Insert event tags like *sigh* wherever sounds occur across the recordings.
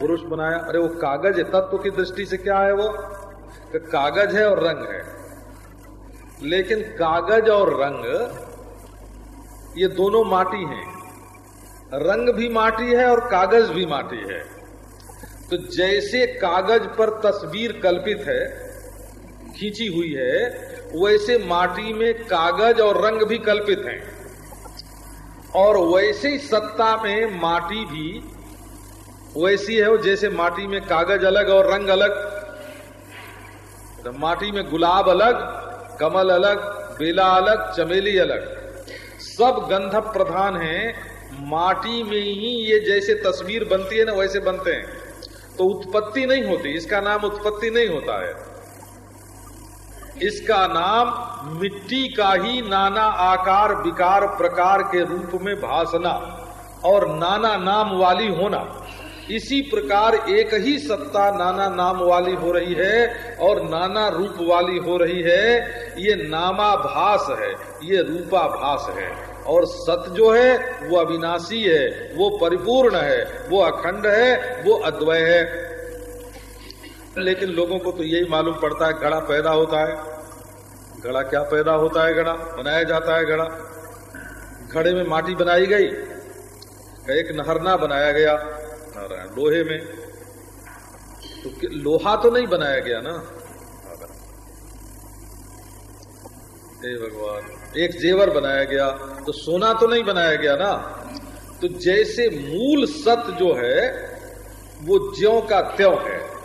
पुरुष बनाया, अरे वो कागज़ है, तत्व की दृष्टि से क्या है वो? कागज़ है और रंग है। लेकिन कागज़ और रंग, ये दोनों माटी हैं। रंग भी माटी है और कागज़ भी माटी है। तो जैसे कागज़ पर तस्वीर कल्पित है, खींची हुई है, वैसे माटी में कागज़ और रंग भी कल्पित हैं। और वैसे ही सत्ता में माटी भी वैसी है वो जैसे माटी में कागज़ अलग और रंग अलग। तो माटी में गुलाब अलग, कमल अलग, बेला अलग, चमेली अलग। सब गंध प्रधान है। माटी में ही ये जैसे तस्वीर बनती है ना, वैसे बनते हैं। तो उत्पत्ति नहीं होती, इसका नाम उत्पत्ति नहीं होता है। इसका नाम मिट्टी का ही नाना आकार, विकार, प्रकार के रूप में भासना और नाना नाम वाली होना। इसी प्रकार एक ही सत्ता नाना नाम वाली हो रही है और नाना रूप वाली हो रही है। ये नामाभास है, ये रूपाभास है। और सत जो है, वो अविनाशी है, वो परिपूर्ण है, वो अखंड है, वो अद्वय है। लेकिन लोगों को तो यही मालूम पड़ता है घड़ा पैदा होता है। घड़ा क्या पैदा होता है घड़ा बनाया जाता है घड़ा घड़े में माटी बनाई गई, एक नहरना बनाया गया। लोहे में। तो लोहा तो नहीं बनाया गया ना? हे भगवान, एक जेवर बनाया गया तो सोना तो नहीं बनाया गया ना? तो जैसे मूल सत जो है, वो ज्यो का त्यों है।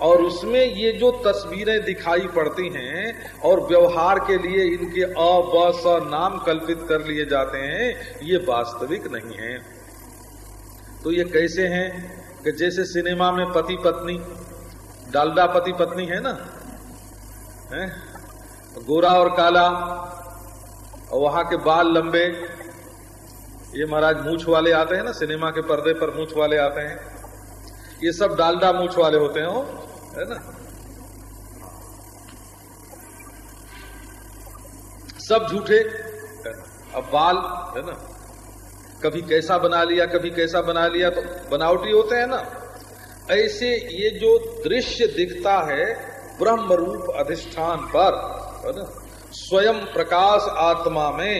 और उसमें ये जो तस्वीरें दिखाई पड़ती हैं, और व्यवहार के लिए इनके अ स नाम कल्पित कर लिए जाते हैं, ये वास्तविक नहीं है। तो ये कैसे हैं कि जैसे सिनेमा में पति पत्नी, डालडा पति पत्नी है ना? है? गोरा और काला, और वहाँ के बाल लंबे, ये महाराज मूछ वाले आते हैं ना, सिनेमा के पर्दे पर मूछ वाले आते हैं। ये सब डालडा मूछ वाले होते हैं, है? ना? सब झूठे अब बाल, है ना? कभी कैसा बना लिया, कभी कैसा बना लिया तो बनावटी होते हैं ना। ऐसे ये जो दृश्य दिखता है ब्रह्म रूप अधिष्ठान पर, है ना, स्वयं प्रकाश आत्मा में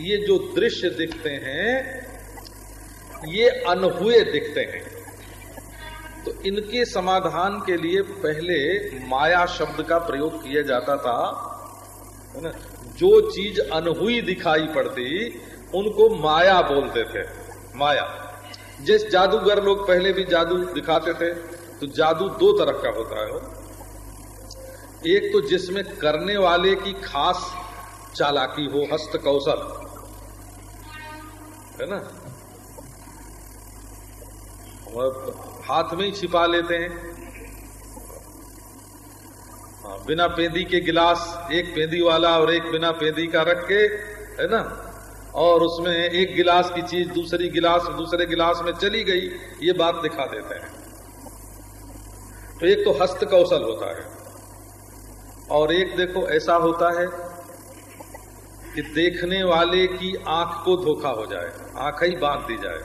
ये जो दृश्य दिखते हैं, ये अनहुए दिखते हैं। तो इनके समाधान के लिए पहले माया शब्द का प्रयोग किया जाता था, है ना, जो चीज़ अनहुई दिखाई पड़ती उनको माया बोलते थे। माया। जिस जादूगर लोग पहले भी जादू दिखाते थे तो जादू दो तरह का होता है। वो एक तो जिसमें करने वाले की खास चालाकी हो हस्त कौशल। है ना? हाथ में ही छिपा लेते हैं। हाँ, बिना पेंदी के गिलास एक पेंदी वाला और एक बिना पेंदी का रख के है ना? और उसमें एक गिलास की चीज़ दूसरी गिलास दूसरे गिलास में चली गई, ये बात दिखा देते हैं। तो एक तो हस्त कौशल होता है और एक देखो ऐसा होता है कि देखने वाले की आँख को धोखा हो जाए, आँख ही बाँध दी जाए।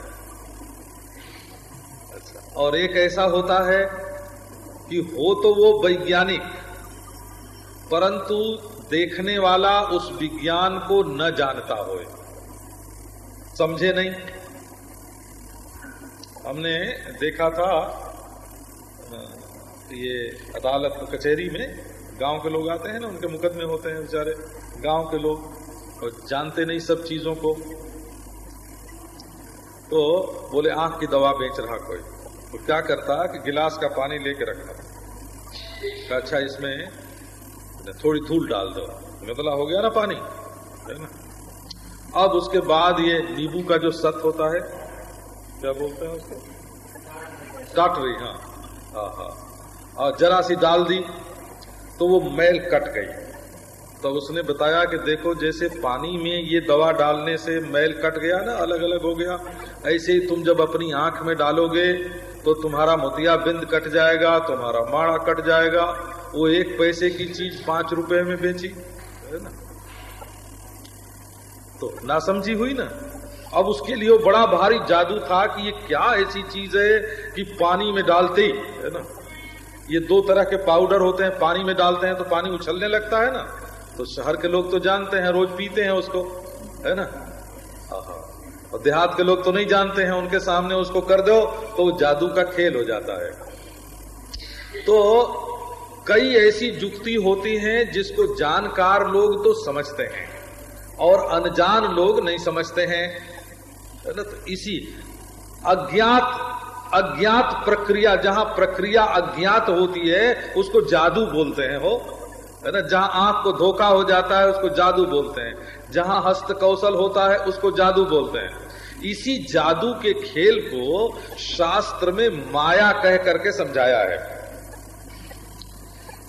अच्छा और एक ऐसा होता है कि हो तो वो वैज्ञानिक, परंतु देखने वाला उस विज्ञान को न जानता हो समझे नहीं। हमने देखा था ये अदालत कचहरी में गाँव के लोग आते हैं ना, उनके मुकदमे होते हैं बेचारे। गाँव के लोग और जानते नहीं सब चीज़ों को। तो बोले, आँख की दवा बेच रहा कोई? तो क्या करता कि गिलास का पानी लेके रखता। तो अच्छा इसमें थोड़ी धूल डाल दो। मतला हो गया ना पानी? है ना? अब उसके बाद ये नींबू का जो सत होता है, क्या बोलते हैं उसको? टाटरी हाँ हाँ हाँ। और जरा सी डाल दी तो वो मैल कट गई। तो उसने बताया कि देखो, जैसे पानी में ये दवा डालने से मैल कट गया ना अलग अलग हो गया, ऐसे ही तुम जब अपनी आँख में डालोगे तो तुम्हारा मोतिया बिंद कट जाएगा, तुम्हारा माड़ा कट जाएगा। वो एक पैसे की चीज़ पाँच रुपए में बेची, है ना? तो ना समझी हुई ना। अब उसके लिए बड़ा भारी जादू था कि ये क्या ऐसी चीज़ है कि पानी में डालते ही, है ना? ये दो तरह के पाउडर होते हैं, पानी में डालते हैं तो पानी उछलने लगता है ना। तो शहर के लोग तो जानते हैं, रोज पीते हैं उसको, है ना? और देहात के लोग तो नहीं जानते हैं, उनके सामने उसको कर दो तो वो जादू का खेल हो जाता है। तो कई ऐसी जुक्ति होती हैं जिसको जानकार लोग तो समझते हैं। और अनजान लोग नहीं समझते हैं। है ना तो इसी अज्ञात अज्ञात प्रक्रिया, जहाँ प्रक्रिया अज्ञात होती है, उसको जादू बोलते हैं हो है ना? जहाँ आँख को धोखा हो जाता है, उसको जादू बोलते हैं। जहाँ हस्त कौशल होता है, उसको जादू बोलते हैं। इसी जादू के खेल को शास्त्र में माया कह करके समझाया है।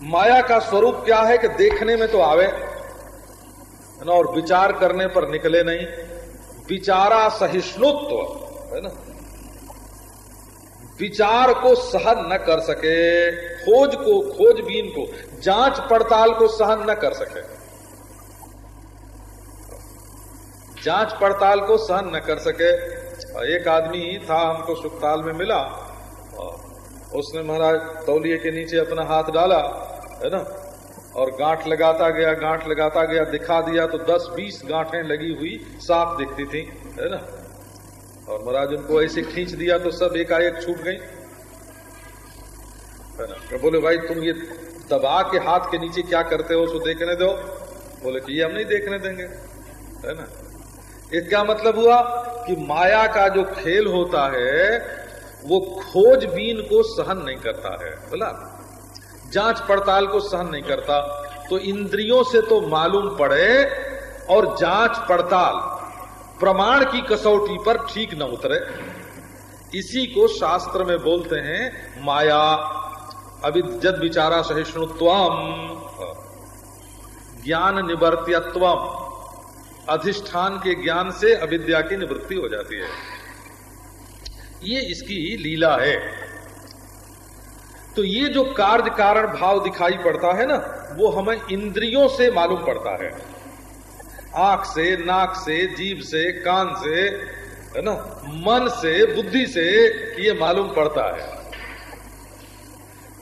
माया का स्वरूप क्या है कि देखने में तो आवे है ना, और विचार करने पर निकले नहीं। विचारा सहिष्णुत्व, है ना। विचार को सहन न कर सके, खोज को, खोजबीन को, जाँच पड़ताल को सहन न कर सके। जाँच पड़ताल को सहन न कर सके। एक आदमी था, हमको सुखताल में मिला। उसने महाराज तौलिए के नीचे अपना हाथ डाला, है ना। और गांठ लगाता गया, गांठ लगाता गया, दिखा दिया तो 10-20 गांठें लगी हुई साफ़ दिखती थी, है ना? और महाराज उनको ऐसे खींच दिया तो सब एकाएक छूट गई। है ना? तो बोले, भाई तुम ये दबा के हाथ के नीचे क्या करते हो, उसको देखने दो। बोले कि, ये हम नहीं देखने देंगे। है ना? इसका मतलब हुआ कि माया का जो खेल होता है, वो खोजबीन को सहन नहीं करता है, बोला? जाँच पड़ताल को सहन नहीं करता तो इंद्रियों से तो मालूम पड़े और जाँच पड़ताल प्रमाण की कसौटी पर ठीक न उतरे। इसी को शास्त्र में बोलते हैं माया। अभी जद विचारा सहिष्णुत्वम ज्ञान निवर्त्यत्वम। अधिष्ठान के ज्ञान से अविद्या की निवृत्ति हो जाती है। ये इसकी लीला है। तो ये जो कार्य कारण भाव दिखाई पड़ता है ना, वो हमें इंद्रियों से मालूम पड़ता है। आँख से, नाक से, जीभ से, कान से, है ना, मन से, बुद्धि से ये मालूम पड़ता है।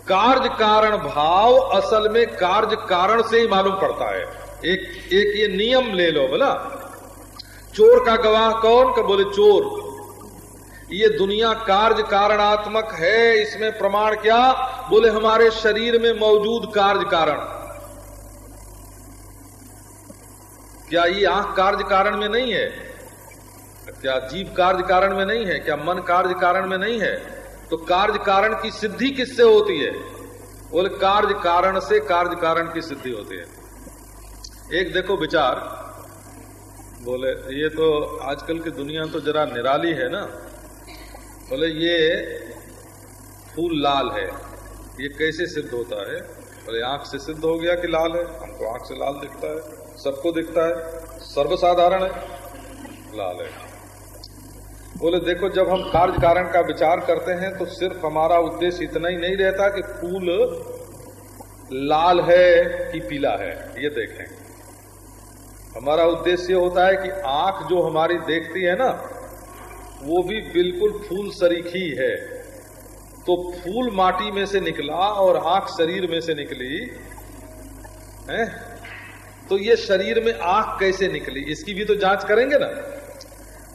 कार्य कारण भाव असल में कार्य कारण से ही मालूम पड़ता है। एक एक ये नियम ले लो बोला। चोर का गवाह कौन? का बोले चोर। ये दुनिया कार्य कारणात्मक है, इसमें प्रमाण क्या? बोले, हमारे शरीर में मौजूद कार्य कारण। क्या ये आँख कार्य कारण में नहीं है? क्या जीव कार्य कारण में नहीं है? क्या मन कार्य कारण में नहीं है? तो कार्य कारण की सिद्धि किससे होती है? बोले, कार्य कारण से कार्य कारण की सिद्धि होती है। एक देखो विचार। बोले, ये तो आजकल की दुनिया तो जरा निराली है ना। बोले, ये फूल लाल है। ये कैसे सिद्ध होता है? बोले, आँख से सिद्ध हो गया कि लाल है। हमको आँख से लाल दिखता है। सबको दिखता है। सर्वसाधारण है। लाल है। बोले, देखो, जब हम कार्य कारण का विचार करते हैं तो सिर्फ़ हमारा उद्देश्य इतना ही नहीं रहता कि फूल लाल है कि पीला है। ये देखें। हमारा उद्देश्य होता है कि आँख जो हमारी देखती है ना वो भी बिल्कुल फूल सरीखी है तो फूल माटी में से निकला और आँख शरीर में से निकली, है? तो ये शरीर में आँख कैसे निकली? इसकी भी तो जाँच करेंगे ना।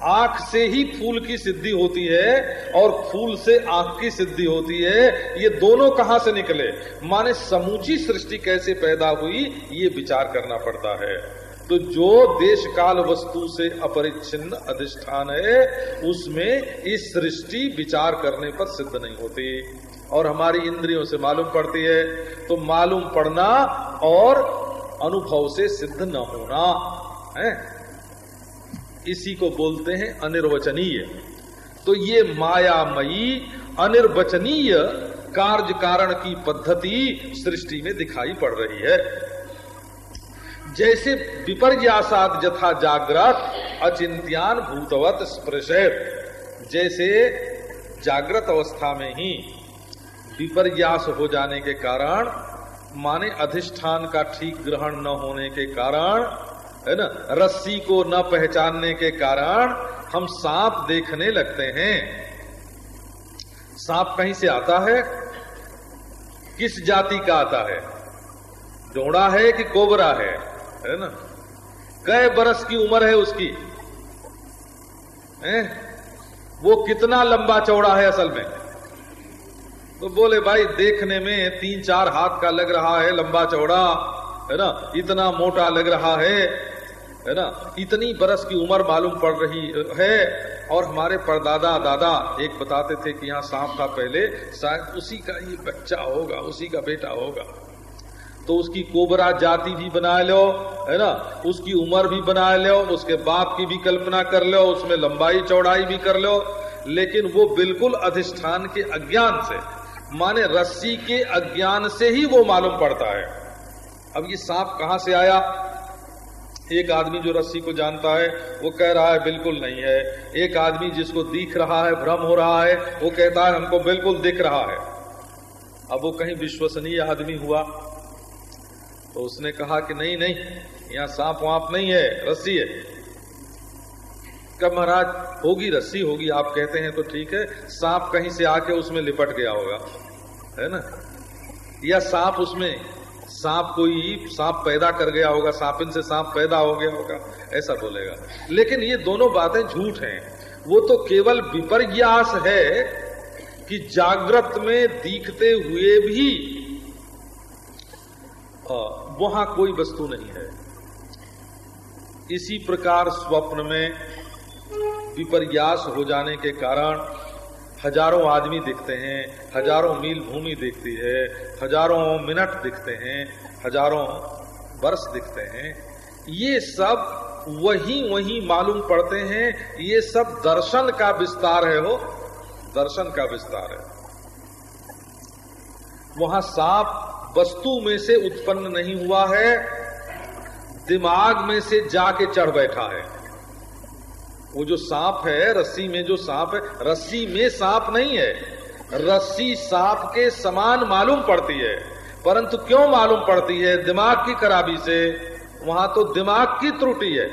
आँख से ही फूल की सिद्धि होती है और फूल से आँख की सिद्धि होती है। ये दोनों कहाँ से निकले? माने समूची सृष्टि कैसे पैदा हुई, ये विचार करना पड़ता है। तो जो देश काल वस्तु से अपरिच्छिन्न अधिष्ठान है, उसमें इस सृष्टि विचार करने पर सिद्ध नहीं होती। और हमारी इंद्रियों से मालूम पड़ती है तो मालूम पड़ना और अनुभव से सिद्ध न होना, है? इसी को बोलते हैं अनिर्वचनीय। तो ये मायामयी, अनिर्वचनीय कार्य कारण की पद्धति सृष्टि में दिखाई पड़ रही है। जैसे विपर्यासाद जथा जागृत अचिंत्यान भूतवत स्पृशेत। जैसे जागृत अवस्था में ही विपर्यास हो जाने के कारण, माने अधिष्ठान का ठीक ग्रहण न होने के कारण, है ना, रस्सी को न पहचानने के कारण हम सांप देखने लगते हैं। सांप कहीं से आता है? किस जाति का आता है? डोड़ा है कि कोबरा है? है ना? कई बरस की उम्र है उसकी? है? वो कितना लंबा चौड़ा है असल में? तो बोले, भाई, देखने में तीन चार हाथ का लग रहा है लंबा चौड़ा, है ना? इतना मोटा लग रहा है है ना? इतनी बरस की उम्र मालूम पड़ रही है। और हमारे परदादा दादा एक बताते थे कि यहाँ सांप था पहले, शायद उसी का ये बच्चा होगा, उसी का बेटा होगा। तो उसकी कोबरा जाति भी बना लो, है ना? उसकी उम्र भी बना लो, उसके बाप की भी कल्पना कर लो, उसमें लंबाई चौड़ाई भी कर लो। लेकिन वो बिल्कुल अधिष्ठान के अज्ञान से, माने रस्सी के अज्ञान से ही वो मालूम पड़ता है। अब ये सांप कहाँ से आया? एक आदमी जो रस्सी को जानता है, वो कह रहा है, बिल्कुल नहीं है। एक आदमी जिसको दिख रहा है, भ्रम हो रहा है, वो कहता है, हमको बिल्कुल दिख रहा है। अब वो कहीं विश्वसनीय आदमी हुआ। तो उसने कहा कि नहीं नहीं, यहाँ सांप वाप नहीं है, रस्सी है। कब महाराज, होगी रस्सी, होगी, आप कहते हैं तो ठीक है, सांप कहीं से आके उसमें लिपट गया होगा, है ना? या सांप उसमें, सांप कोई सांप पैदा कर गया होगा, सांपिन से सांप पैदा हो गया होगा, ऐसा बोलेगा। लेकिन ये दोनों बातें झूठ हैं। वो तो केवल विपर्यास है कि जागृत में दिखते हुए भी वहाँ कोई वस्तु नहीं है। इसी प्रकार स्वप्न में विपर्यास हो जाने के कारण हज़ारों आदमी दिखते हैं, हज़ारों मील भूमि दिखती है, हज़ारों मिनट दिखते हैं, हज़ारों वर्ष दिखते हैं। ये सब वही वही मालूम पड़ते हैं, ये सब दर्शन का विस्तार है हो दर्शन का विस्तार है। वहाँ सांप वस्तु में से उत्पन्न नहीं हुआ है, दिमाग में से जाके चढ़ बैठा है। वो जो सांप है, रस्सी में जो सांप है, रस्सी में सांप नहीं है। रस्सी सांप के समान मालूम पड़ती है। परंतु क्यों मालूम पड़ती है? दिमाग की खराबी से। वहाँ तो दिमाग की त्रुटि है।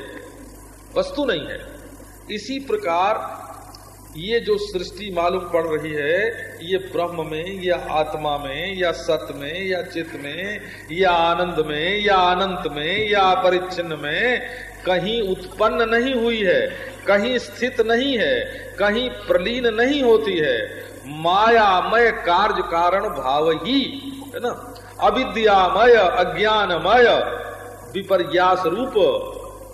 वस्तु नहीं है। इसी प्रकार ये जो सृष्टि मालूम पड़ रही है, ये ब्रह्म में, या आत्मा में, या सत में, या चित में, या आनंद में, या अनंत में, या अपरिच्छिन्न में, कहीं उत्पन्न नहीं हुई है, कहीं स्थित नहीं है, कहीं प्रलीन नहीं होती है। मायामय कार्य कारण भाव ही, है ना? अविद्यामय, अज्ञानमय, विपर्यास रूप,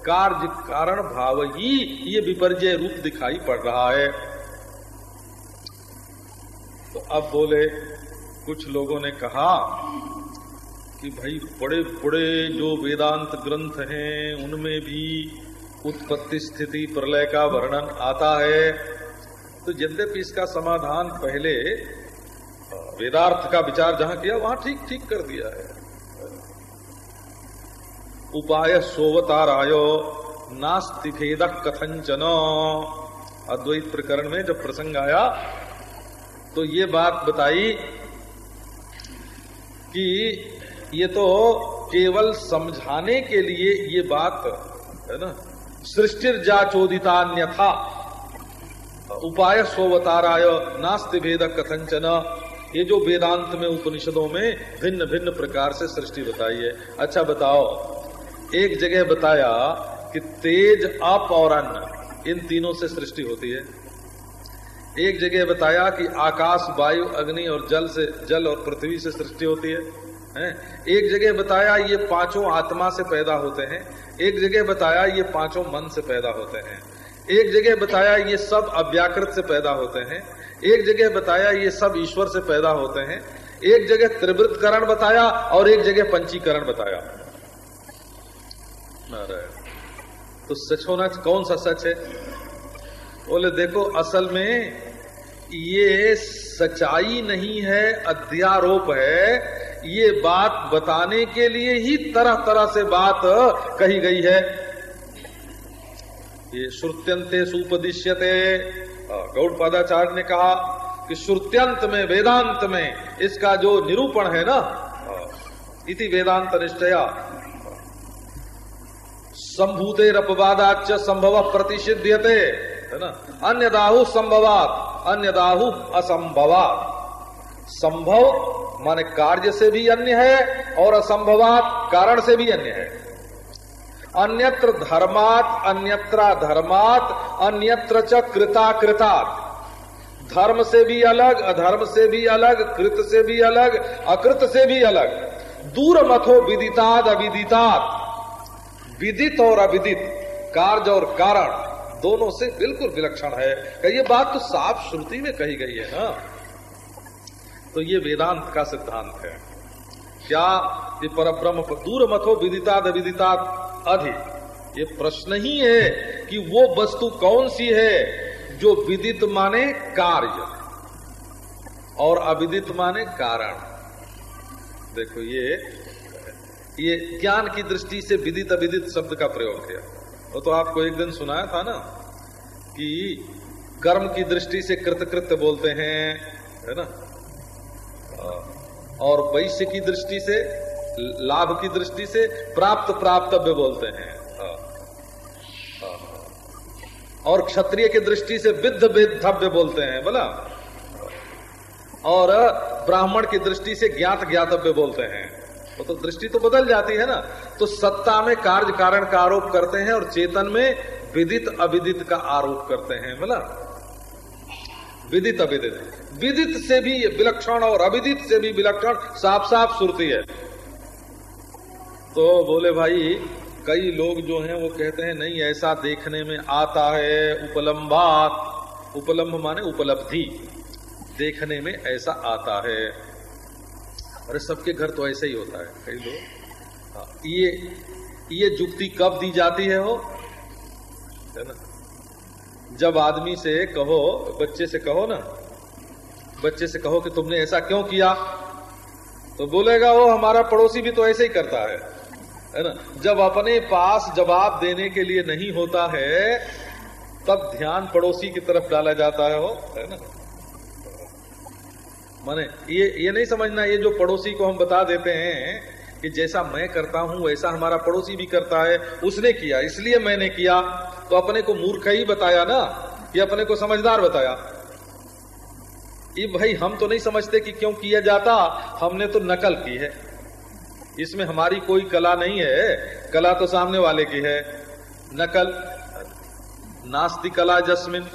कार्य कारण भाव ही, ये विपर्जय रूप दिखाई पड़ रहा है। अब बोले, कुछ लोगों ने कहा कि भाई, बड़े बड़े जो वेदांत ग्रंथ हैं, उनमें भी उत्पत्ति स्थिति, प्रलय का वर्णन आता है। तो यद्यपि इसका समाधान पहले वेदार्थ का विचार जहाँ किया, वहाँ ठीक ठीक कर दिया है। उपाय सोवतारायो भेद कथंचन अद्वैत प्रकरण में जब प्रसंग आया तो ये बात बताई कि ये तो केवल समझाने के लिए ये बात, है ना, सृष्टिर जा चोदितान्यथा उपाय सोवताराय नास्ति भेद कथंचन ये जो वेदांत में, उपनिषदों में भिन्न भिन्न प्रकार से सृष्टि बताई है। अच्छा बताओ, एक जगह बताया कि तेज अप और अन्न इन तीनों से सृष्टि होती है। एक जगह बताया कि आकाश, वायु, अग्नि और जल से, जल और पृथ्वी से सृष्टि होती है, हैं? एक जगह बताया ये पाँचों आत्मा से पैदा होते हैं, एक जगह बताया ये पाँचों मन से पैदा होते हैं, एक जगह बताया ये सब अव्याकृत से पैदा होते हैं, एक जगह बताया ये सब ईश्वर से पैदा होते हैं, एक जगह त्रिवृतकरण बताया और एक जगह पंचीकरण बताया तो सच होना कौन सा सच है बोले, देखो, असल में ये सच्चाई नहीं है, अध्यारोप है, ये बात बताने के लिए ही तरह तरह से बात कही गई है। ये श्रुत्यंते सुपदिश्यते। गौड़पादाचार्य ने कहा कि श्रुत्यंत में, वेदांत में इसका जो निरूपण है ना इति वेदांत निष्ठया संभूते अपवादाच संभव प्रतिषिध्यते। है ना? अन्य दाहु संभवात अन्य दाहु असंभवात। संभव माने कार्य से भी अन्य है और असंभवात कारण से भी अन्य है। अन्यत्र धर्मात अन्यत्र धर्मात अन्यत्र च कृता धर्म से भी अलग, अधर्म से भी अलग, कृत से भी अलग, अकृत से भी अलग। दूर मथो विदिताद अविदितात। विदित और अविदित, कार्य और कारण। दोनों से बिल्कुल विलक्षण है। ये बात तो साफ़ श्रुति में कही गई है ना। तो ये वेदांत का सिद्धांत है। क्या ये पर ब्रह्म दूर मथो विदिताद अविदितात अधि। ये प्रश्न ही है कि वो वस्तु कौन सी है जो विदित माने कार्य। और अविदित माने कारण। देखो ये ये ज्ञान की दृष्टि से विदित अविदित शब्द का प्रयोग किया वो तो आपको एक दिन सुनाया था ना कि कर्म की दृष्टि से कृतकृत्य बोलते हैं, है ना? और वैश्य की दृष्टि से, लाभ की दृष्टि से प्राप्त प्राप्तव्य बोलते हैं। और क्षत्रिय की दृष्टि से विद्ध वेद्धव्य बोलते हैं, बोला? और ब्राह्मण की दृष्टि से ज्ञात ज्ञातव्य बोलते हैं। वो तो दृष्टि तो बदल जाती है ना। तो सत्ता में कार्य कारण का आरोप करते हैं और चेतन में विदित अविदित का आरोप करते हैं बोला विदित अविदित। विदित से भी विलक्षण और अविदित से भी विलक्षण साफ़ साफ़ सुरती है। तो बोले भाई, कई लोग जो हैं वो कहते हैं, नहीं, ऐसा देखने में आता है उपलम्बात उपलम्ब माने उपलब्धि। देखने में ऐसा आता है। अरे सबके घर तो ऐसे ही होता है कई लोग। हाँ, ये ये जुक्ति कब दी जाती है हो? है ना? जब आदमी से कहो बच्चे से कहो ना बच्चे से कहो कि तुमने ऐसा क्यों किया? तो बोलेगा वो हमारा पड़ोसी भी तो ऐसे ही करता है। है ना? जब अपने पास जवाब देने के लिए नहीं होता है तब ध्यान पड़ोसी की तरफ़ डाला जाता है हो है ना? माने ये ये नहीं समझना, ये जो पड़ोसी को हम बता देते हैं कि जैसा मैं करता हूँ, वैसा हमारा पड़ोसी भी करता है, उसने किया, इसलिए मैंने किया तो अपने को मूर्ख ही बताया ना, ये अपने को समझदार बताया। ये भाई, हम तो नहीं समझते कि क्यों किया जाता, हमने तो नकल की है। इसमें हमारी कोई कला नहीं है, कला तो सामने वाले की है। नकल नास्ति कला जस्मिन।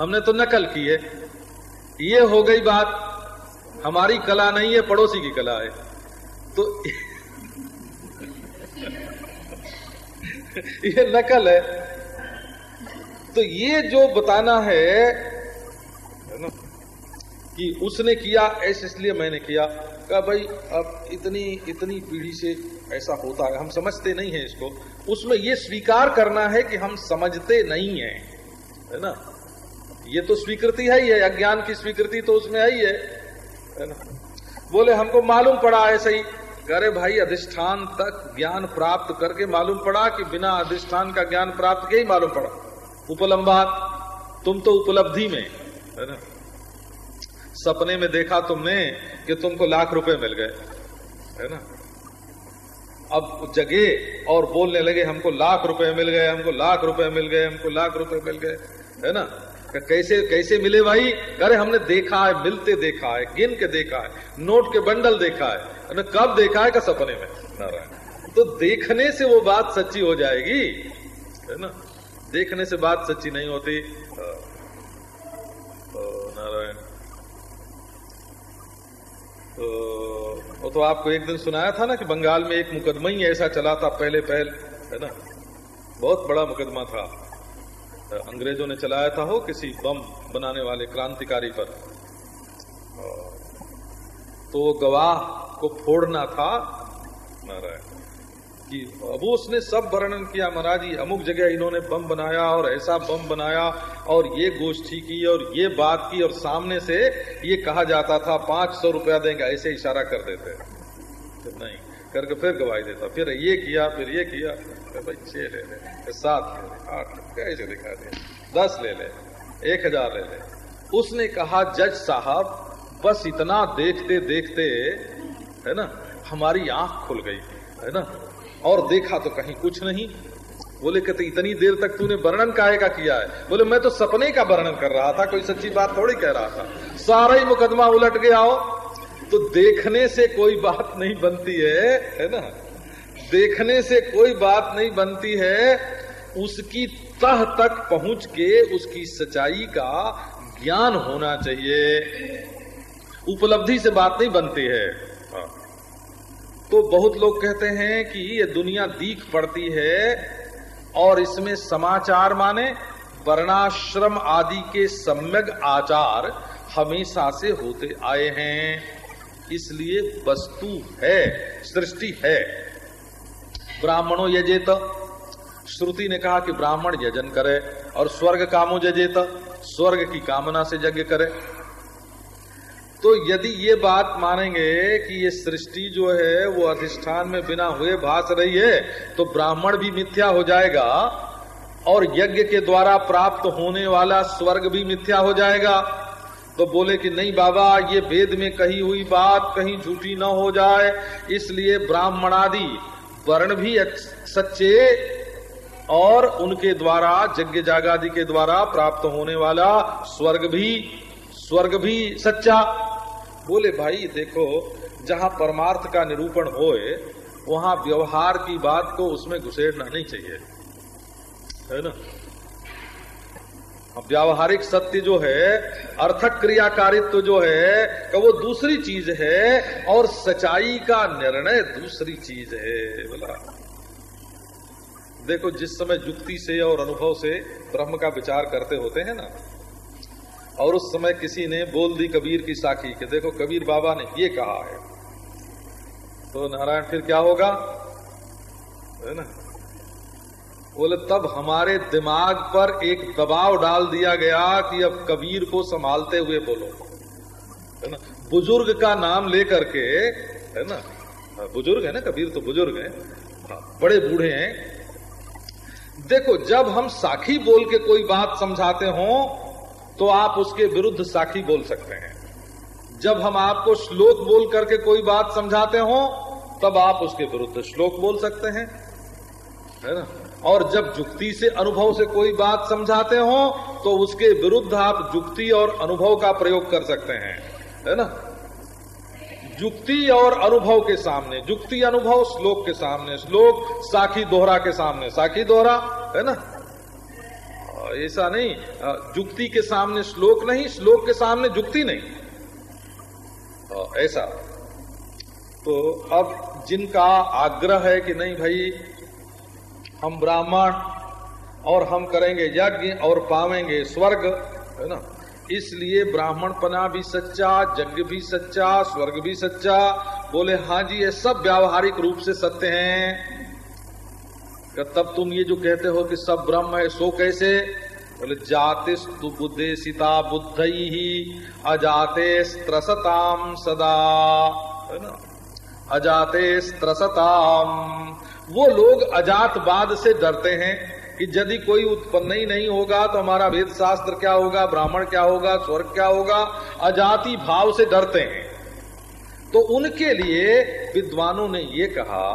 हमने तो नकल की है। ये हो गई बात, हमारी कला नहीं है, पड़ोसी की कला है। तो *laughs* ये नकल है। तो ये जो बताना है ना, कि उसने किया, ऐसे इसलिए मैंने किया, कहा भाई, अब इतनी इतनी पीढ़ी से ऐसा होता है, हम समझते नहीं है इसको। उसमें ये स्वीकार करना है कि हम समझते नहीं है है ना। ये तो स्वीकृति है ही है अज्ञान की स्वीकृति तो उसमें है ही है बोले, हमको मालूम पड़ा ऐसे ही। अरे भाई, अधिष्ठान तक ज्ञान प्राप्त करके मालूम पड़ा कि बिना अधिष्ठान का ज्ञान प्राप्त के ही मालूम पड़ा? उपलम्बात तुम तो उपलब्धि में, है ना? सपने में देखा तुमने कि तुमको लाख रुपए मिल गए, है ना? अब जगे और बोलने लगे, हमको लाख रुपए मिल गए, हमको लाख रुपए मिल गए, हमको लाख रुपए मिल गए, है ना? कैसे कैसे मिले भाई? अरे, हमने देखा है, मिलते देखा है, गिन के देखा है, नोट के बंडल देखा है कब देखा है का सपने में? नारायण। तो देखने से वो बात सच्ची हो जाएगी, है ना? देखने से बात सच्ची नहीं होती। नारायण। तो वो तो आपको एक दिन सुनाया था ना कि बंगाल में एक मुकदमा ही ऐसा चला था, पहले पहल, है ना? बहुत बड़ा मुकदमा था। अंग्रेज़ों ने चलाया था हो किसी बम बनाने वाले क्रांतिकारी पर। तो गवाह को फोड़ना था कि अब उसने सब वर्णन किया महाराज जी, अमुक जगह इन्होंने बम बनाया और ऐसा बम बनाया और ये गोष्ठी की और ये बात की और सामने से ये कहा जाता था, पाँच सौ रुपया देंगे, ऐसे इशारा कर देते। नहीं, करके फिर गवाही देता, फिर ये किया, फिर ये किया। फिर भाई छह ले ले सात ले ले, आठ कैसे दिखा दे दस ले ले, एक हज़ार ले ले। उसने कहा, जज साहब, बस इतना देखते देखते, है ना, हमारी आँख खुल गई, है ना, और देखा तो कहीं कुछ नहीं। बोले, कहते इतनी देर तक तूने वर्णन काहे का किया है? बोले, मैं तो सपने का वर्णन कर रहा था, कोई सच्ची बात थोड़ी कह रहा था। सारा ही मुकदमा उलट गया, हो। तो देखने से कोई बात नहीं बनती है है ना? देखने से कोई बात नहीं बनती है। उसकी तह तक पहुँच के उसकी सच्चाई का ज्ञान होना चाहिए। उपलब्धि से बात नहीं बनती है। हाँ। तो बहुत लोग कहते हैं कि ये दुनिया दीख पड़ती है और इसमें समाचार माने, वर्णाश्रम आदि के सम्यक आचार हमेशा से होते आए हैं। इसलिए वस्तु है, सृष्टि है। ब्राह्मणों यजेत। श्रुति ने कहा कि ब्राह्मण यजन करे और स्वर्ग कामो यजेत। स्वर्ग की कामना से यज्ञ करे। तो यदि ये बात मानेंगे कि ये सृष्टि जो है, वो अधिष्ठान में बिना हुए भास रही है तो ब्राह्मण भी मिथ्या हो जाएगा और यज्ञ के द्वारा प्राप्त होने वाला स्वर्ग भी मिथ्या हो जाएगा। तो बोले कि नहीं बाबा, ये वेद में कही हुई बात कहीं झूठी न हो जाए, इसलिए ब्राह्मणादि वर्ण भी सच्चे और उनके द्वारा, यज्ञ जागादि के द्वारा प्राप्त होने वाला स्वर्ग भी स्वर्ग भी सच्चा। बोले, भाई, देखो, जहाँ परमार्थ का निरूपण होए, वहाँ व्यवहार की बात को उसमें घुसेड़ना नहीं चाहिए। है ना? व्यावहारिक सत्य जो है, अर्थक क्रियाकारित्व जो है, का वो दूसरी चीज़ है और सच्चाई का निर्णय दूसरी चीज़ है, बोला। देखो, जिस समय युक्ति से और अनुभव से ब्रह्म का विचार करते होते हैं ना, और उस समय किसी ने बोल दी कबीर की साखी कि देखो, कबीर बाबा ने ये कहा है। तो नारायण, फिर क्या होगा? है ना? बोले तब हमारे दिमाग पर एक दबाव डाल दिया गया कि अब कबीर को संभालते हुए बोलो। है ना? बुज़ुर्ग का नाम लेकर के है ना? हाँ, बुज़ुर्ग है ना कबीर? तो बुज़ुर्ग है। हाँ, बड़े बूढ़े हैं। देखो जब हम साखी बोल के कोई बात समझाते हो तो आप उसके विरुद्ध साखी बोल सकते हैं। जब हम आपको श्लोक बोल करके कोई बात समझाते हो तब आप उसके विरुद्ध श्लोक बोल सकते हैं। है ना? और जब जुक्ति से अनुभव से कोई बात समझाते हो तो उसके विरुद्ध आप जुक्ति और अनुभव का प्रयोग कर सकते हैं। है ना? जुक्ति और अनुभव के सामने, जुक्ति अनुभव, श्लोक के सामने, श्लोक साखी दोहरा के सामने। साखी दोहरा, है ना? ऐसा नहीं। जुक्ति के सामने श्लोक नहीं, श्लोक के सामने जुक्ति नहीं। ऐसा। तो अब जिनका आग्रह है कि नहीं भाई हम ब्राह्मण और हम करेंगे यज्ञ और पावेंगे स्वर्ग, है ना? इसलिए ब्राह्मण पना भी सच्चा, यज्ञ भी सच्चा, स्वर्ग भी सच्चा। बोले हाँ जी, ये सब व्यावहारिक रूप से सत्य हैं। तब तुम ये जो कहते हो कि सब ब्रह्म है, सो कैसे? बोले जातिस तु बुद्धे ही अजाते स्त्रसताम सदा, है ना? अजाते स्त्रसताम वो लोग अजातवाद से डरते हैं कि यदि कोई उत्पन्न ही नहीं होगा तो हमारा वेद शास्त्र क्या होगा, ब्राह्मण क्या होगा, स्वर्ग क्या होगा? अजाति भाव से डरते हैं। तो उनके लिए विद्वानों ने ये कहा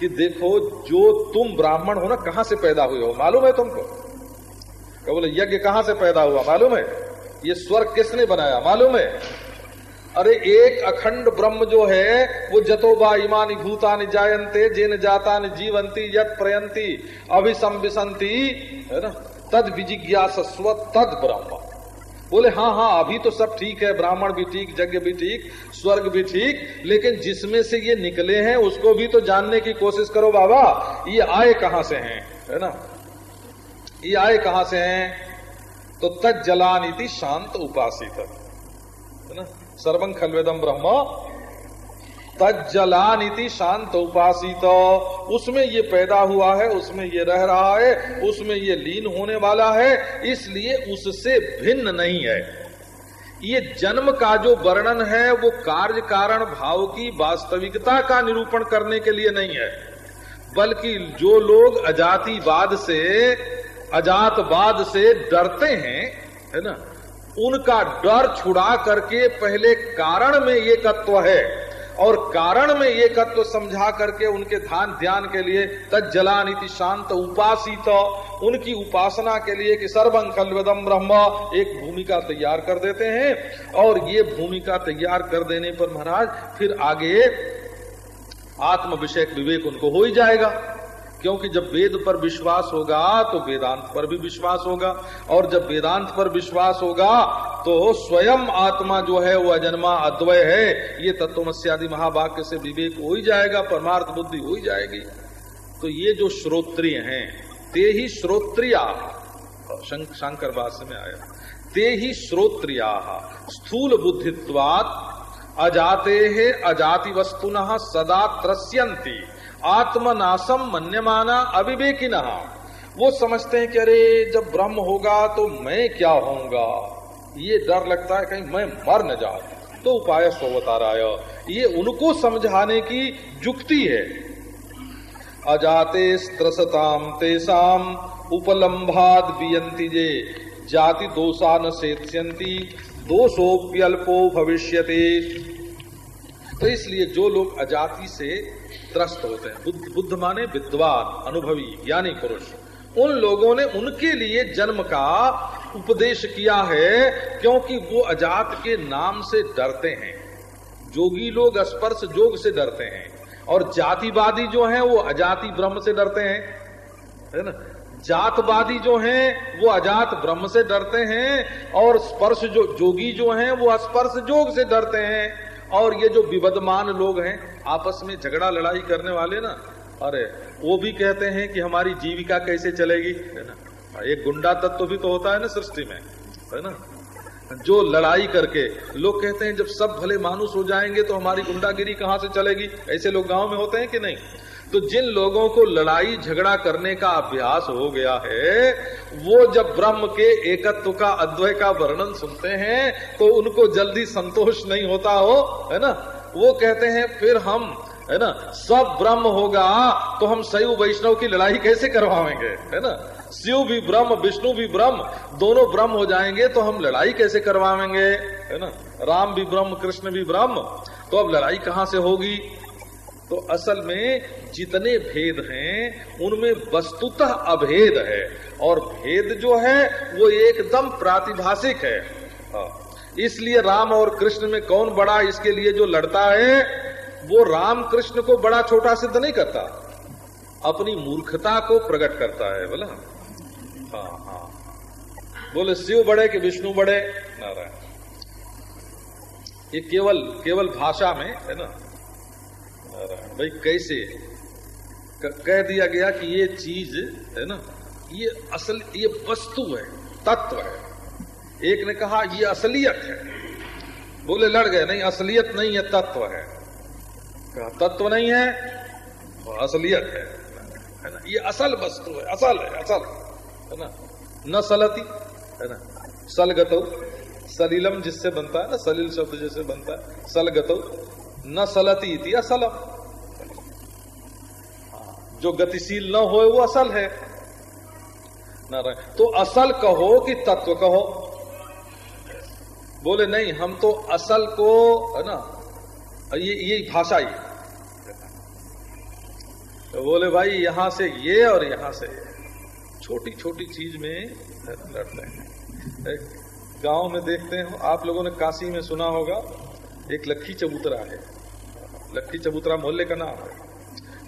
कि देखो, जो तुम ब्राह्मण हो ना, कहाँ से पैदा हुए हो? मालूम है तुमको? क्या बोले, यज्ञ कहाँ से पैदा हुआ? मालूम है? ये स्वर्ग किसने बनाया? मालूम है? अरे एक अखंड ब्रह्म जो है, वो जतोबा इमानी भूतानि जायंते जिन जाता जीवंती यत प्रयंती अभिसंबिसंती है ना? तद विजिज्ञासस्व तद ब्रह्म। बोले हाँ हाँ अभी तो सब ठीक है, ब्राह्मण भी ठीक, यज्ञ भी ठीक, स्वर्ग भी ठीक, लेकिन जिसमें से ये निकले हैं, उसको भी तो जानने की कोशिश करो बाबा, ये आए कहाँ से हैं, है ना? ये आए कहाँ से हैं? तो तज जलानीति शांत उपासित, है ना? सर्वं खलवेदम ब्रह्म। तज्जलानिति शांत उपासित। उसमें ये पैदा हुआ है, उसमें ये रह रहा है, उसमें ये लीन होने वाला है, इसलिए उससे भिन्न नहीं है। ये जन्म का जो वर्णन है, वो कार्य कारण भाव की वास्तविकता का निरूपण करने के लिए नहीं है। बल्कि जो लोग अजातिवाद से, अजातवाद से डरते हैं, है ना उनका डर छुड़ा करके पहले कारण में ये तत्व है और कारण में ये तत्व समझा करके उनके ध्यान ध्यान के लिए तज्जला नीति शांत उपासित, उनकी उपासना के लिए कि सर्वं खलवदम ब्रह्म एक भूमिका तैयार कर देते हैं और ये भूमिका तैयार कर देने पर महाराज फिर आगे आत्म विषयक विवेक उनको हो ही जाएगा। क्योंकि जब वेद पर विश्वास होगा तो वेदांत पर भी विश्वास होगा, और जब वेदांत पर विश्वास होगा तो स्वयं आत्मा जो है, वो अजन्मा अद्वय है। ये तत्वमस्यादि महावाक्य से विवेक हो ही जाएगा, परमार्थ बुद्धि हो ही जाएगी। तो ये जो श्रोत्रिय हैं, ते ही श्रोत्रिया। शंकर भाष्य में आया। ते ही श्रोत्रिया। स्थूल बुद्धित्वात अजाते अजाति वस्तुन सदा त्रस्यंती आत्मनाशम मन्यमाना अविवेकी वो समझते हैं कि अरे, जब ब्रह्म होगा तो मैं क्या होऊँगा? ये डर लगता है कहीं मैं मर न जाऊँ। तो उपाय सो बता रहा है ये उनको समझाने की जुक्ति है। अजाते त्रसताम तेसाम उपलम्भाद बियंती जे जाति दोषा न सेत्यंती दोषोप्यल्पो भविष्यते। तो इसलिए जो लोग अजाति से त्रस्त होते हैं। बुद्ध, बुद्ध माने विद्वान अनुभवी ज्ञानी पुरुष। उन लोगों ने उनके लिए जन्म का उपदेश किया है क्योंकि वो अजात के नाम से डरते हैं। जोगी लोग स्पर्श जोग से डरते हैं और जातिवादी जो हैं वो अजाति ब्रह्म से डरते हैं। है ना? जातवादी जो हैं वो अजात ब्रह्म से डरते हैं और स्पर्श जो जोगी जो हैं वो स्पर्श जोग से डरते हैं। और ये जो विवदमान लोग हैं, आपस में झगड़ा लड़ाई करने वाले ना, अरे, वो भी कहते हैं कि हमारी जीविका कैसे चलेगी, है ना? एक गुंडा तत्व भी तो होता है ना सृष्टि में, है ना? जो लड़ाई करके, लोग कहते हैं जब सब भले मानुस हो जाएँगे तो हमारी गुंडागिरी कहाँ से चलेगी? ऐसे लोग गाँव में होते हैं कि नहीं? तो जिन लोगों को लड़ाई झगड़ा करने का अभ्यास हो गया है, वो जब ब्रह्म के एकत्व का, अद्वय का वर्णन सुनते हैं तो उनको जल्दी संतोष नहीं होता हो, है ना? वो कहते हैं, फिर हम, है ना, सब ब्रह्म होगा तो हम शैव वैष्णव की लड़ाई कैसे करवाएँगे? है ना? शिव भी ब्रह्म, विष्णु भी ब्रह्म, दोनों ब्रह्म हो जाएँगे तो हम लड़ाई कैसे करवाएँगे? है ना? राम भी ब्रह्म, कृष्ण भी ब्रह्म तो अब लड़ाई कहाँ से होगी? तो असल में जितने भेद हैं, उनमें वस्तुतः अभेद है। और भेद जो है, वो एकदम प्रातिभाषिक है। हाँ। इसलिए राम और कृष्ण में कौन बड़ा इसके लिए जो लड़ता है, वो राम कृष्ण को बड़ा छोटा सिद्ध नहीं करता। अपनी मूर्खता को प्रकट करता है, बोला। हाँ हाँ। बोले, शिव बड़े कि विष्णु बड़े? नारायण। ये केवल केवल भाषा में, है ना? भाई, कैसे? कह दिया गया कि ये चीज़ है ना, ये असल, ये वस्तु है, तत्व है। एक ने कहा, ये असलियत है। बोले, लड़ गए, नहीं, असलियत नहीं है, तत्व है। कहा, तत्व नहीं है और असलियत है। है ना? ये असल वस्तु है, असल है असल। है ना? न सलती, है ना? सलगतो, सलीलम जिससे बनता है ना, सलील शब्द जैसे बनता है, सलगतो, न सलती थी असलम। जो गतिशील न हो, वो असल है। न तो असल कहो कि तत्व कहो? बोले, नहीं, हम तो असल को, है ना, ये ये भाषा ही तो बोले, भाई, यहाँ से ये और यहाँ से ये। छोटी छोटी चीज़ में लड़ते हैं गाँव में देखते हैं, आप लोगों ने काशी में सुना होगा, एक लक्खी चबूतरा है। लक्खी चबूतरा मोहल्ले का नाम है।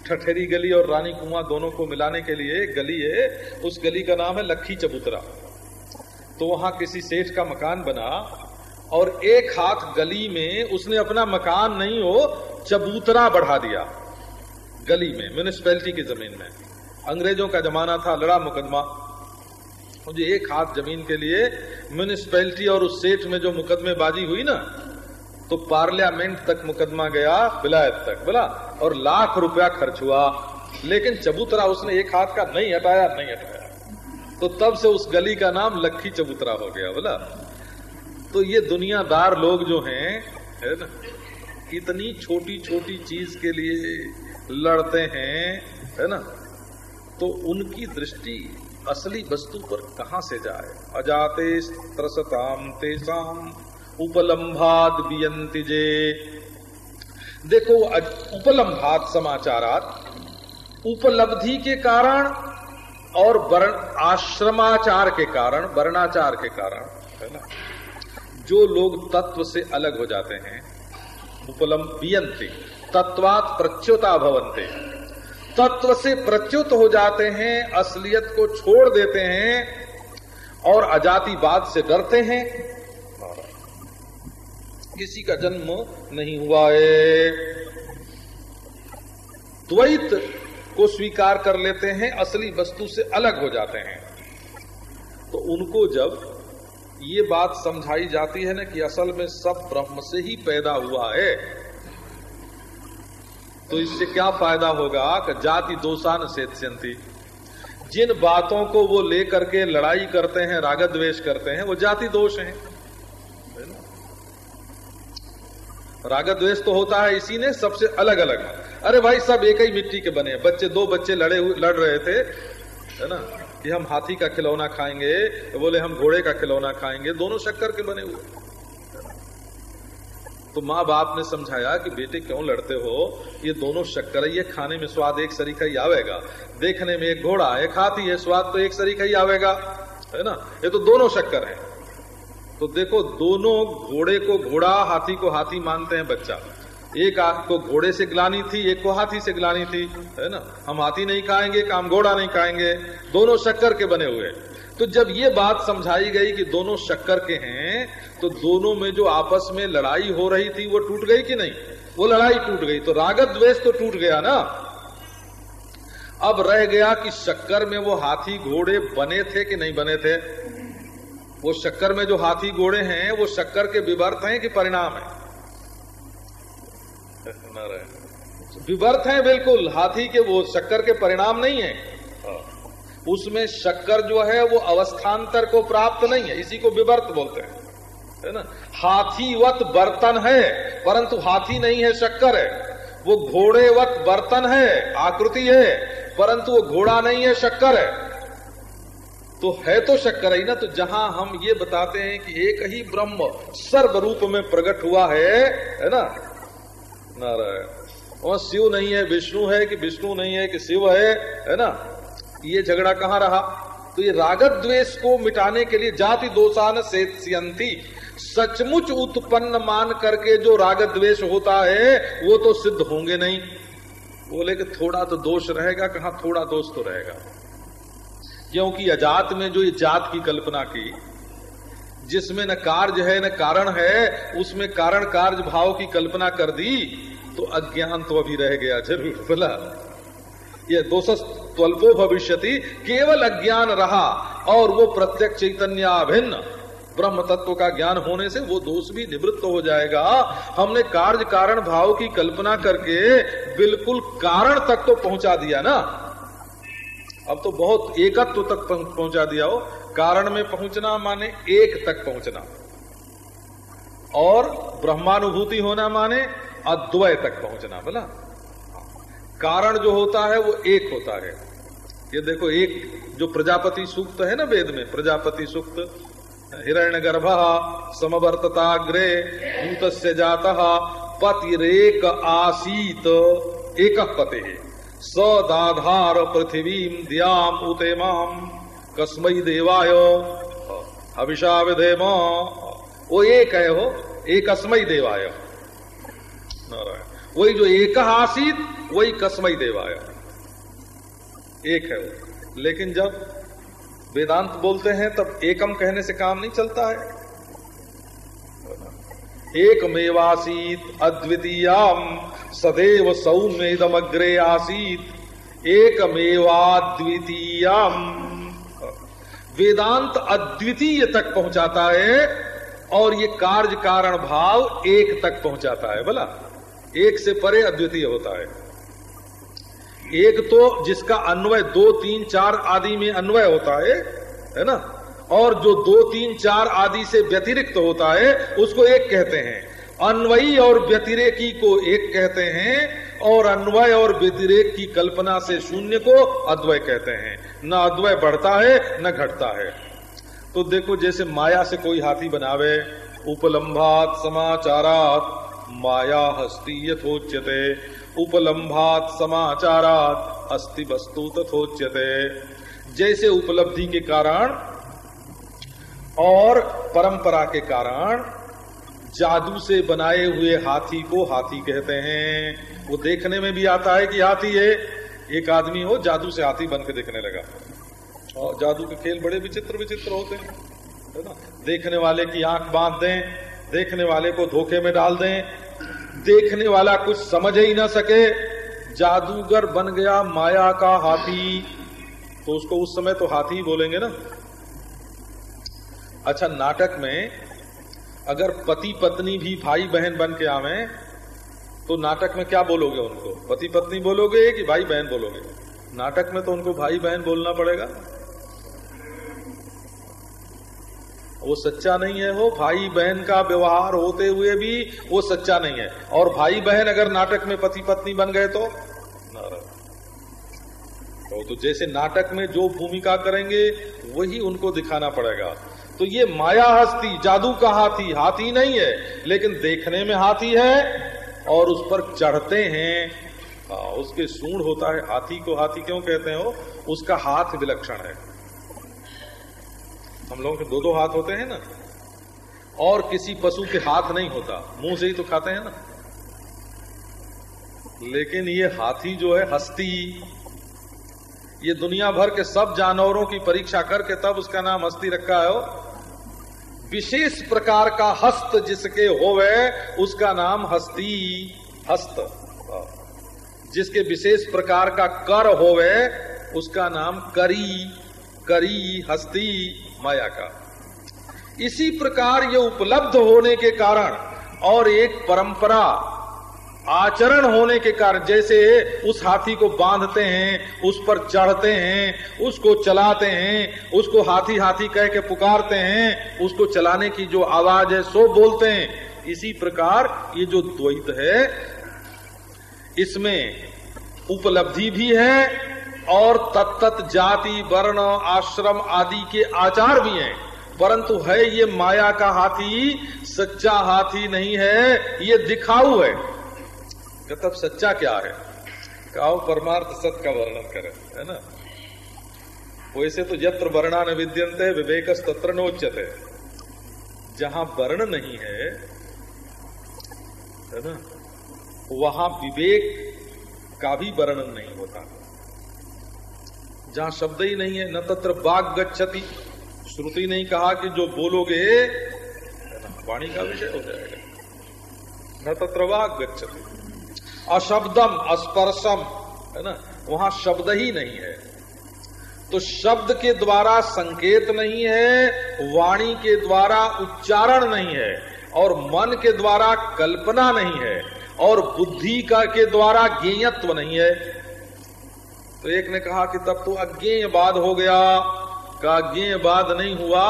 ठठेरी गली और रानी कुआ दोनों को मिलाने के लिए एक गली है। उस गली का नाम है लखी चबूतरा। तो वहाँ किसी सेठ का मकान बना और एक हाथ गली में उसने अपना मकान नहीं हो, चबूतरा बढ़ा दिया। गली में म्यूनिसपैलिटी की ज़मीन में। अंग्रेज़ों का जमाना था लड़ा मुकदमा। मुझे एक हाथ ज़मीन के लिए म्यूनिसपैलिटी और उस सेठ में जो मुकदमेबाजी हुई ना तो पार्लियामेंट तक मुकदमा गया, विलायत तक। बोला और लाख रुपया खर्च हुआ, लेकिन चबूतरा उसने एक हाथ का नहीं हटाया नहीं हटाया। तो तब से उस गली का नाम लखी चबूतरा हो गया, बोला। तो ये दुनियादार लोग जो हैं, है ना, इतनी छोटी छोटी चीज़ के लिए लड़ते हैं, है ना तो उनकी दृष्टि असली वस्तु पर कहाँ से जाए? अजाते त्रसताम तेसाम उपलम्भाद बियंति जे। देखो उपलम्भात समाचारात, उपलब्धि के कारण और वर्ण, आश्रमाचार के कारण, वर्णाचार के कारण, है ना? जो लोग तत्व से अलग हो जाते हैं उपलम्बियंते तत्वात प्रच्युता भवंते तत्व से प्रच्युत हो जाते हैं, असलियत को छोड़ देते हैं और अजातिवाद से डरते हैं। किसी का जन्म नहीं हुआ है। द्वैत को स्वीकार कर लेते हैं, असली वस्तु से अलग हो जाते हैं। तो उनको जब ये बात समझाई जाती है ना कि असल में सब ब्रह्म से ही पैदा हुआ है तो इससे क्या फ़ायदा होगा? कि जाति दोषान सेत्यंती जिन बातों को वो लेकर के लड़ाई करते हैं रागत द्वेष करते हैं, वो जाति दोष हैं। रागत द्वेष तो होता है, इसी ने सबसे अलग अलग अरे भाई, सब एक ही मिट्टी के बने बच्चे, दो बच्चे लड़े लड़ रहे थे, है ना? कि हम हाथी का खिलौना खाएँगे तो बोले, हम घोड़े का खिलौना खाएँगे। दोनों शक्कर के बने हुए। तो माँ बाप ने समझाया कि बेटे, क्यों लड़ते हो? ये दोनों शक्कर है, ये खाने में स्वाद एक सरीका ही आवेगा। देखने में एक घोड़ा, एक हाथी है, स्वाद तो एक सरीका ही आवेगा। है ना? ये तो दोनों शक्कर है। तो देखो, दोनों घोड़े को घोड़ा, हाथी को हाथी मानते हैं बच्चा। एक को घोड़े से गिलानी थी, एक को हाथी से गिलानी थी, है ना? हम हाथी नहीं खाएँगे, काम घोड़ा नहीं खाएँगे। दोनों शक्कर के बने हुए। तो जब ये बात समझाई गई कि दोनों शक्कर के हैं तो दोनों में जो आपस में लड़ाई हो रही थी, वो टूट गई कि नहीं? वो लड़ाई टूट गई। तो रागत द्वेष तो टूट गया ना? अब रह गया कि शक्कर में वो हाथी घोड़े बने थे कि नहीं बने थे? वो शक्कर में जो हाथी घोड़े हैं वो शक्कर के विवर्त हैं कि परिणाम है? विवर्त हैं बिल्कुल हाथी के वो शक्कर के परिणाम नहीं है। उसमें शक्कर जो है वो अवस्थान्तर को प्राप्त नहीं है इसी को विवर्त बोलते हैं। है ना? हाथीवत बर्तन है परंतु हाथी नहीं है शक्कर है। वो घोड़ेवत बर्तन है आकृति है परंतु वो घोड़ा नहीं है शक्कर है। तो है तो शक्कर ही ना तो जहाँ हम ये बताते हैं कि एक ही ब्रह्म सर्व रूप में प्रकट हुआ है है ना? नारायण और शिव नहीं है, विष्णु है, कि विष्णु नहीं है, कि शिव है है ना? ये झगड़ा कहाँ रहा? तो ये रागत द्वेष को मिटाने के लिए जाति दोषान सेत्यंती सचमुच उत्पन्न मान करके जो रागत द्वेष होता है, वो तो सिद्ध होंगे नहीं। बोले कि थोड़ा तो दोष रहेगा, कहा थोड़ा दोष तो रहेगा? क्योंकि अजात में जो ये जात की कल्पना की, जिसमें न कार्य है, न कारण है, उसमें कारण कार्य भाव की कल्पना कर दी तो अज्ञान तो अभी रह गया, ज़रूर बोला। ये दोष त्वल्पो भविष्यति, केवल अज्ञान रहा, और वो प्रत्यक्ष चैतन्य अभिन्न ब्रह्म तत्व का ज्ञान होने से वो दोष भी निवृत्त हो जाएगा। हमने कार्य कारण भाव की कल्पना करके बिल्कुल कारण तक तो पहुँचा दिया ना। अब तो बहुत एकत्व तक पहुँचा दिया हो। कारण में पहुँचना माने एक तक पहुँचना। और ब्रह्मानुभूति होना माने अद्वय तक पहुँचना, बोला? कारण जो होता है, वो एक होता है। ये देखो, एक जो प्रजापति सूक्त है ना वेद में, प्रजापति सूक्त हिरण्य गर्भ समवर्तताग्रे भूत जाता, पतिरेक आसीत, एक पते। स दाधार पृथ्वी द्याम उतेमाम कस्मई देवाय, हविषा विधेम। वो एक है हो एक अस्मय देवाय। वही जो एक आसीत, वही कसमई देवाय। एक है वो। लेकिन जब वेदांत बोलते हैं, तब एकम कहने से काम नहीं चलता है। एक मेवासीत अद्वितीयाम सदैव सौम्यदम अग्रे आसीत। एक मेवाद्वितीयाम वेदांत अद्वितीय तक पहुंचाता है और ये कार्य कारण भाव एक तक पहुंचाता है, बोला? एक से परे अद्वितीय होता है। एक तो जिसका अन्वय दो, तीन, चार आदि में अन्वय होता है है ना? और जो दो, तीन, चार आदि से व्यतिरिक्त होता है, उसको एक कहते हैं। अन्वयी और व्यतिरेकी को एक कहते हैं और अन्वय और व्यतिरेक की कल्पना से शून्य को अद्वय कहते हैं। न अद्वय बढ़ता है, न घटता है। तो देखो, जैसे माया से कोई हाथी बनावे उपलम्भात समाचारात, माया हस्ती यथोच्यते। उपलम्भात समाचारात अस्थि वस्तु तथोच्यते। जैसे उपलब्धि के कारण और परंपरा के कारण जादू से बनाए हुए हाथी को हाथी कहते हैं। वो देखने में भी आता है कि हाथी है। एक आदमी हो, जादू से हाथी बन के देखने लगा। और जादू के खेल बड़े विचित्र विचित्र होते हैं, है ना? देखने वाले की आँख बाँध दें, देखने वाले को धोखे में डाल दें। देखने वाला कुछ समझ ही ना सके, जादूगर बन गया माया का हाथी। तो उसको उस समय तो हाथी बोलेंगे ना। अच्छा नाटक में अगर पति पत्नी भी भाई बहन बन के आवे तो नाटक में क्या बोलोगे उनको? पति पत्नी बोलोगे कि भाई बहन बोलोगे? नाटक में तो उनको भाई बहन बोलना पड़ेगा। वो सच्चा नहीं है वो भाई बहन का व्यवहार होते हुए भी वो सच्चा नहीं है। और भाई बहन अगर नाटक में पति पत्नी बन गए तो? तो, तो जैसे नाटक में जो भूमिका करेंगे वही उनको दिखाना पड़ेगा। तो ये माया हस्ती जादू का हाथी हाथी नहीं है लेकिन देखने में हाथी है और उस पर चढ़ते हैं। आ, उसके सूढ़ होता है हाथी को हाथी क्यों कहते हो? उसका हाथ विलक्षण है। हम लोगों के दो दो हाथ होते हैं ना। और किसी पशु के हाथ नहीं होता। मुँह से ही तो खाते हैं ना। लेकिन ये हाथी जो है हस्ती। ये दुनिया भर के सब जानवरों की परीक्षा करके तब उसका नाम हस्ती रखा है विशेष प्रकार का हस्त जिसके होवे, उसका नाम हस्ती, हस्त जिसके विशेष प्रकार का कर होवे, उसका नाम करी करी, हस्ती, माया का। इसी प्रकार ये उपलब्ध होने के कारण और एक परंपरा आचरण होने के कारण जैसे उस हाथी को बांधते हैं, उस पर चढ़ते हैं, उसको चलाते हैं, उसको हाथी हाथी कह के पुकारते हैं, उसको चलाने की जो आवाज़ है, सो बोलते हैं। इसी प्रकार ये जो द्वैत है, इसमें उपलब्धि भी है और तत्त जाति, वर्ण, आश्रम आदि के आचार भी हैं। परंतु है ये माया का हाथी, सच्चा हाथी नहीं है, ये दिखाऊ है। तब सच्चा क्या है? काओ परमार्थ सत्य का वर्णन करे, है ना? वैसे तो यत्र वर्णा न विद्यंते विवेक तत्र नोच्यते। जहाँ वर्ण नहीं है है ना? वहाँ विवेक का भी वर्णन नहीं होता। जहाँ शब्द ही नहीं है, न तत्र बाघ गच्छति। श्रुति नहीं कहा कि जो बोलोगे वाणी का विषय हो जाएगा। न तत्र बाघ गच्छति। अशब्दम, अस्पर्शम, है ना? वहाँ शब्द ही नहीं है। तो शब्द के द्वारा संकेत नहीं है, वाणी के द्वारा उच्चारण नहीं है, और मन के द्वारा कल्पना नहीं है, और बुद्धि का के द्वारा ज्ञेयत्व नहीं है। तो एक ने कहा कि तब तो अज्ञेय बाद हो गया, का अज्ञेय बाद नहीं हुआ,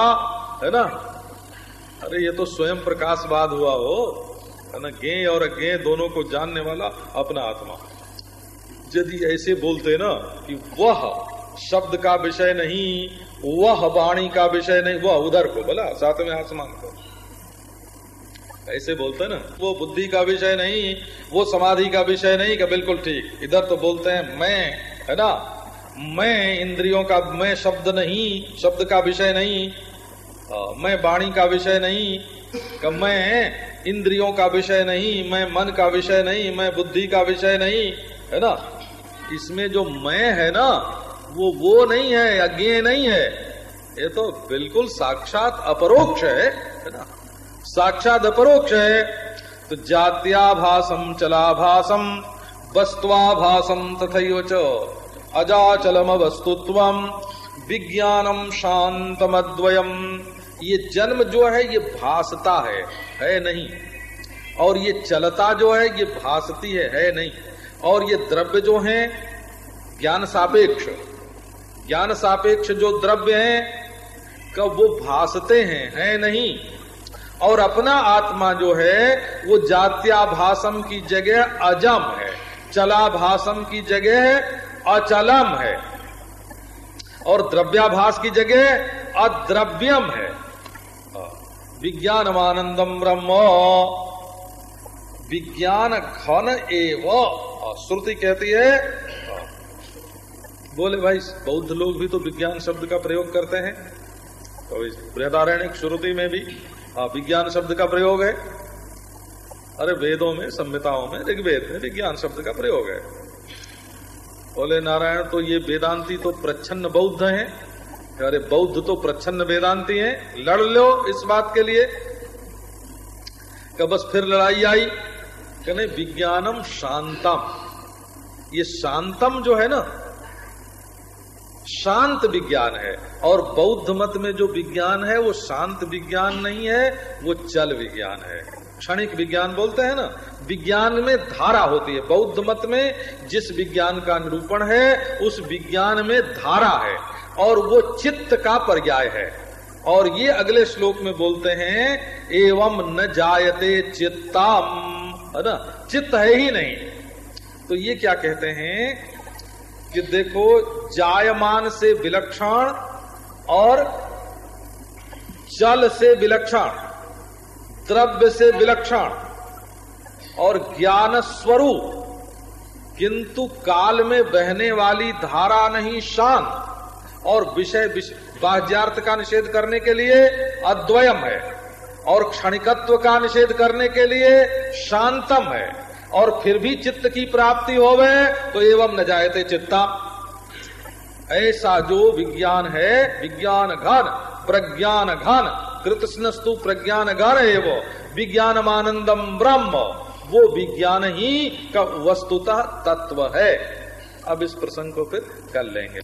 है ना? अरे, ये तो स्वयं प्रकाश बाद हुआ है। ना ज्ञेय और अज्ञेय दोनों को जानने वाला अपना आत्मा यदि ऐसे बोलते ना कि वह शब्द का विषय नहीं वह वाणी का विषय नहीं वह उधर को बोला साथ में आसमान को। ऐसे बोलते ना वो बुद्धि का विषय नहीं वो समाधि का विषय नहीं का बिल्कुल ठीक। इधर तो बोलते हैं मैं है ना? मैं इंद्रियों का मैं शब्द नहीं शब्द का विषय नहीं आ, मैं वाणी का विषय नहीं का मैं इंद्रियों का विषय नहीं, मैं मन का विषय नहीं, मैं बुद्धि का विषय नहीं, है ना? इसमें जो मैं है ना, वो वो नहीं है अज्ञे नहीं है। ये तो बिल्कुल साक्षात अपरोक्ष है है ना? साक्षात अपरोक्ष है। तो जात्याभासम, चलाभासम वस्तुआभासम तथा अजाचलम वस्तुत्व विज्ञानम शांतमद्वयम ये जन्म जो है, ये भासता है है नहीं। और ये चलता जो है, ये भासती है है नहीं। और ये द्रव्य जो है, ज्ञान सापेक्ष। ज्ञान सापेक्ष जो द्रव्य है, कब वो भासते हैं, है नहीं। और अपना आत्मा जो है, वो जात्याभासम की जगह अजम है। चलाभासम की जगह अचलम है। और द्रव्याभास की जगह अद्रव्यम है। विज्ञानमानंदम ब्रह्म। विज्ञान घन एव श्रुति कहती है। बोले, भाई, बौद्ध लोग भी तो विज्ञान शब्द का प्रयोग करते हैं। तो बृहदारण्य श्रुति में भी विज्ञान शब्द का प्रयोग है। अरे, वेदों में, संहिताओं में, ऋग्वेद में विज्ञान शब्द का प्रयोग है। बोले, नारायण तो ये वेदांती तो प्रच्छन्न बौद्ध हैं। अरे बौद्ध तो प्रच्छन्न वेदांति हैं, लड़ लो इस बात के लिए। बस फिर लड़ाई आई? कहने विज्ञानम शांतम। ये शांतम जो है ना, शांत विज्ञान है। और बौद्ध मत में जो विज्ञान है, वो शांत विज्ञान नहीं है, वो चल विज्ञान है। क्षणिक विज्ञान बोलते हैं ना, विज्ञान में धारा होती है। बौद्ध मत में जिस विज्ञान का निरूपण है, उस विज्ञान में धारा है। और वो चित्त का पर्याय है। और ये अगले श्लोक में बोलते हैं, एवं न जायते चित्तम। है ना? चित्त है ही नहीं। तो ये क्या कहते हैं कि देखो, जायमान से विलक्षण और जल से विलक्षण, द्रव्य से विलक्षण और ज्ञान स्वरूप, किंतु काल में बहने वाली धारा नहीं शांत। और विषय बाह्यार्थ का निषेध करने के लिए अद्वयम है, और क्षणिकत्व का निषेध करने के लिए शांतम है, और फिर भी चित्त की प्राप्ति होवे तो एवं न जायते चित्ता। ऐसा जो विज्ञान है विज्ञान घन प्रज्ञान घन कृतस्तु प्रज्ञान घन है वो, विज्ञानमानंदम ब्रह्म, वो विज्ञान ही का वस्तुतः तत्व है। अब इस प्रसंग को फिर कर लेंगे।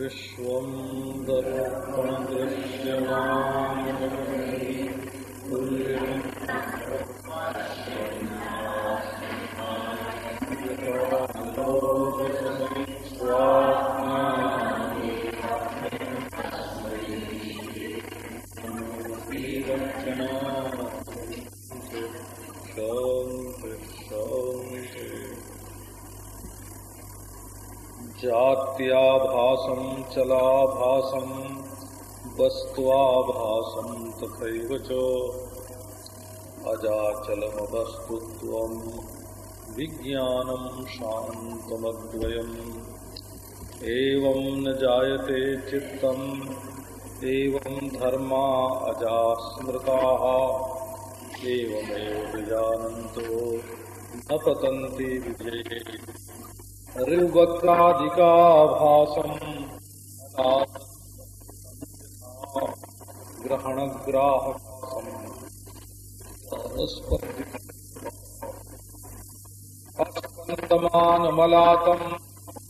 विश्वम जात्याभासम चलाभासम वस्तुआभासम तथैव च अजाचलमवस्तुत्वम् विज्ञानम शान्तमद्वयम्। एवं न जायते चित्तम्, एवं धर्मा अजास्मृताः। एवमेव विजानन्तो न पतन्ति विजये। ऋवक्रादिकाभासम् ग्रहणग्राहकमानमलातम्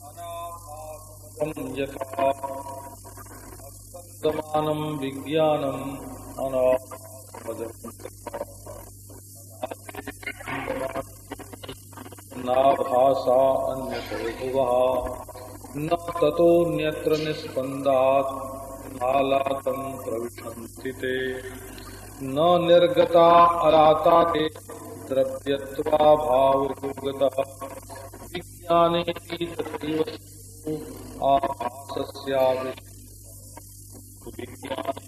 अनाभासमजम् यथा। अस्पन्दमानम् विज्ञानम् अनाभासमजम्। नाभाषा अन्यतो न ततोऽन्यत्र निस्पन्दात् नालातम् प्रविशन्ति ते। न निर्गता अराता ते द्रव्यत्वाभावयोगतः विज्ञाने तथैव आभासस्यावि विज्ञाने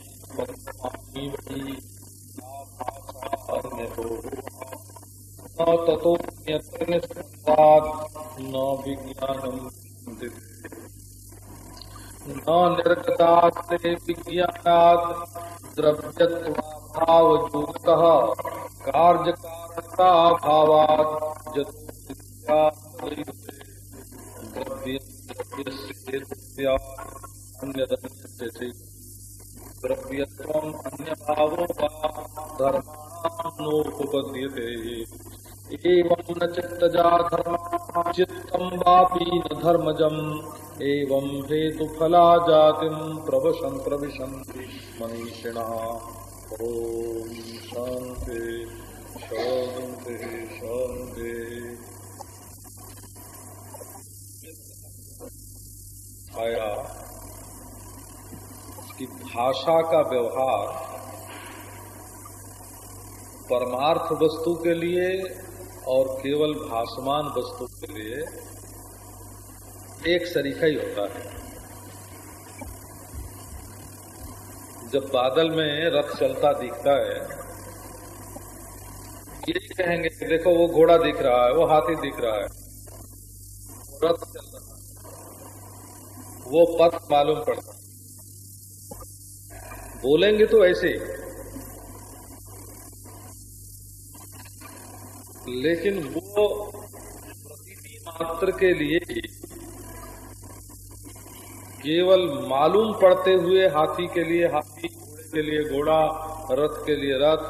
न ततो न विज्ञानम न निर्गतास्ते विज्ञानात् द्रव्यत्वाभावयुक्तः कार्यकारणताभावात् द्रव्यत्वम् अन्यभावो वा धर्माणोपपद्यते। एवं न चित्तजा धर्म चित्तम वापी न धर्मजम एवं हेतु फला जातिम प्रवशन प्रविशन्ति मनीषिण ओम शांति शांति शांति आया भाषा का व्यवहार परमार्थ वस्तु के लिए और केवल भासमान वस्तु के लिए एक सरीखा ही होता है। जब बादल में रथ चलता दिखता है, ये कहेंगे कि देखो वो घोड़ा दिख रहा है, वो हाथी दिख रहा है। रथ चल रहा है। वो पथ मालूम पड़ता बोलेंगे तो ऐसे लेकिन वो प्रतीति मात्र के लिए केवल मालूम पड़ते हुए हाथी के लिए, हाथी घोड़े के लिए, घोड़ा, रथ के लिए, रथ